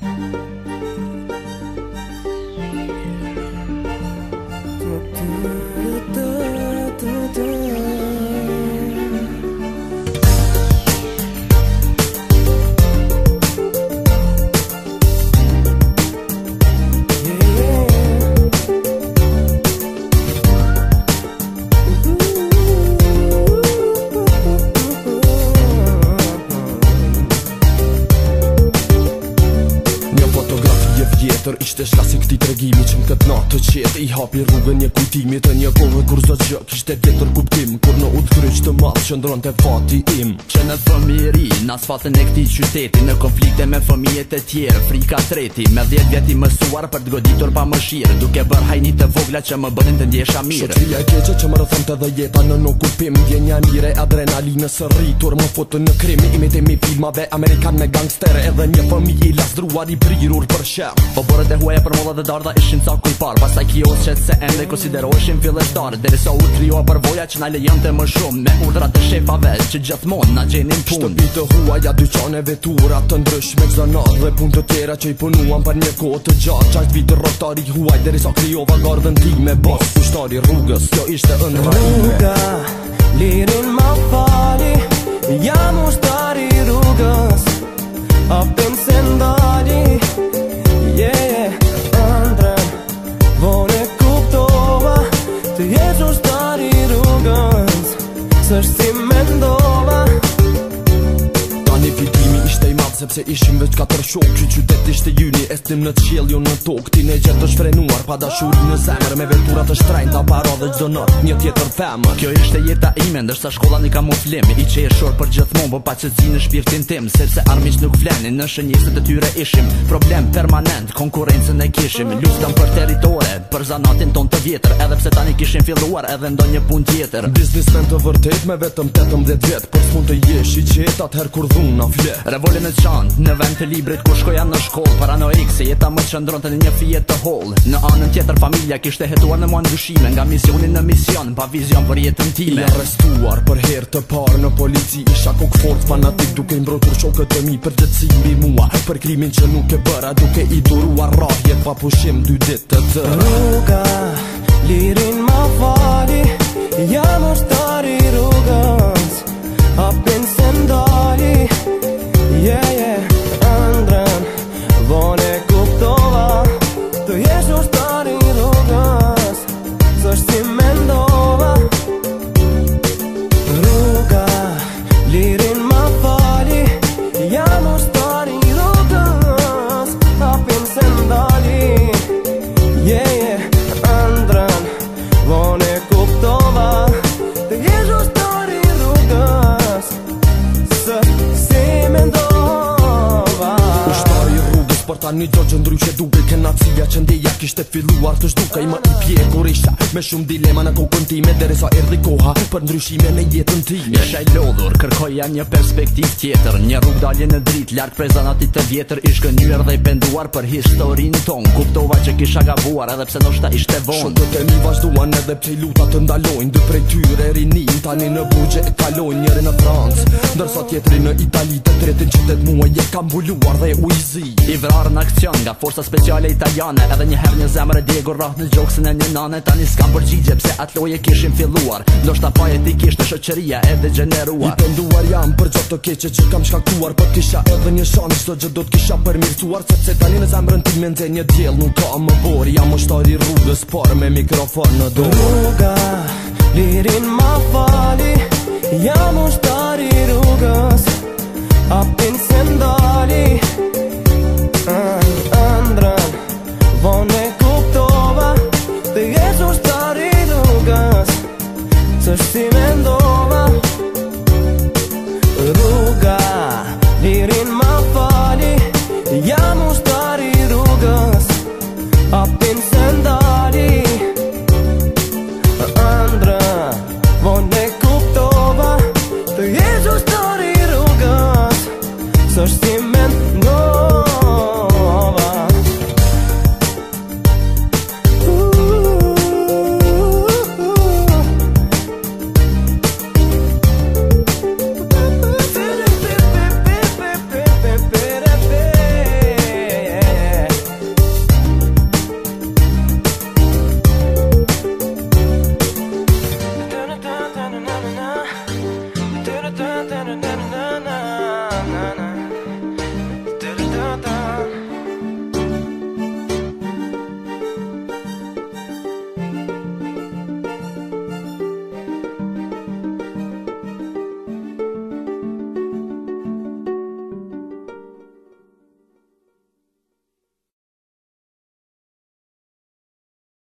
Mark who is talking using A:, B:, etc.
A: Música tjetër ishte shkasi këti tregimi që në këtë natë të qetë I hapi rrugën një kujtimi të një kohë kur zë që kishte tjetër kuptim Kur në utë kryq të madhë që ndronë të
B: fati im Që në fëmiri, në asfatën e këti qyteti Në konflikte me fëmijet e tjerë, frika treti Me dhjetë vjeti mësuar për të goditur pa më shirë Duke bërë hajni të vogla që më
A: bënin të ndjesha mirë Shotria keqe që më rëthëm të dhe Më fotë Po Shqiptore të huaja për molla dhe Dhe ishin ca parë Pasaj kjo është qëtë se ende
B: konsideroheshin fillestar Dere sa u trioa për voja që na lejën të më shumë Me urdra të shefave që
A: gjithmon na gjenin pun Shtëpi të huaja dyqane vetura të ndrysh me këzënat Dhe pun të tjera që i punuan për një kohë të gjatë Qajt vitë rotari huaj dere sa kriova gardën ti me bas Ushtari rrugës, kjo ishte ëndra Rruga, lirin ma se ishim veç katër shok Që qytet ishte juni, estim në qjel, jo në tok Ti ne gjithë të shfrenuar, pa dashur në zemër Me veturat të shtrajnë, ta paro dhe gjdo nër, një tjetër femër Kjo ishte jeta ime, ndërsa shkolla një kamuflemi I
B: që e shorë për gjithmon, për po pacetsi në shpirtin tim Sepse armiq nuk flenin, në shënjistët e tyre ishim Problem permanent, konkurencen e kishim Luftam për teritore, për zanatin ton të vjetër Edhe pse tani kishim filluar, edhe ndo një pun tjetër Biznis të vërtet, me vetëm 18 vjetë Për fund të jesh i qetat her kur dhun në fle Revolin e qan, vend Në vend të librit ku shkoja në shkoll Paranoik se jeta më qëndron ndronë të një fije të hol Në anën tjetër familja kishte hetuar në mua ndushime Nga misionin në mision, pa vizion për jetën time I
A: arrestuar për her të par në polici Isha kuk fort fanatik duke imbrotur shokët të mi Për gjëtësimi mua, për krimin që nuk e bëra Duke i duruar rahje pa pushim dy ditë të të Ruka, lirin Ka një gjorgjë ndrysh e duke Ke nacija që ndeja kishte filluar të shduka I ma i pje e koresha Me shumë dilema në kokën time me Dere sa erdi koha Për ndryshime në jetën ti Isha i lodhur
B: Kërkoja një perspektiv tjetër Një rrug dalje në drit Lark prezanatit të vjetër Ishkë njër dhe i penduar Për historin ton Kuptova që kisha gabuar Edhe pse do ishte von Shumë të mi
A: vazhduan Edhe pse luta të ndalojnë Dhe prej tyre rinin Tani në bugje e kalojnë në Francë Ndërsa tjetëri në Italitë Të tretin qytet muaj E kam buluar dhe u izi I
B: vrarë në aksion nga forsa speciale italiane edhe një herë një zemër e djegur rrah në gjoksin e një nane tani s'kam përgjigje pse atë lojë kishim filluar ndoshta pa etikisht është shoqëria e degeneruar i
A: penduar jam për çdo keqe që kam shkaktuar po kisha edhe një shanë çdo gjë do të kisha përmirësuar sepse tani në zemrën tim mendje një diell nuk ka më bor jam ushtar i rrugës por me mikrofon në dorë rruga lirin ma fali jam ushtar
C: i rrugës a Në ndërën, vonë e kuptova stari rrugës Së shqimendova Rruga, një rinë më stari rrugës A pinë së ndali Në ndërën, vonë e kuptova stari rrugës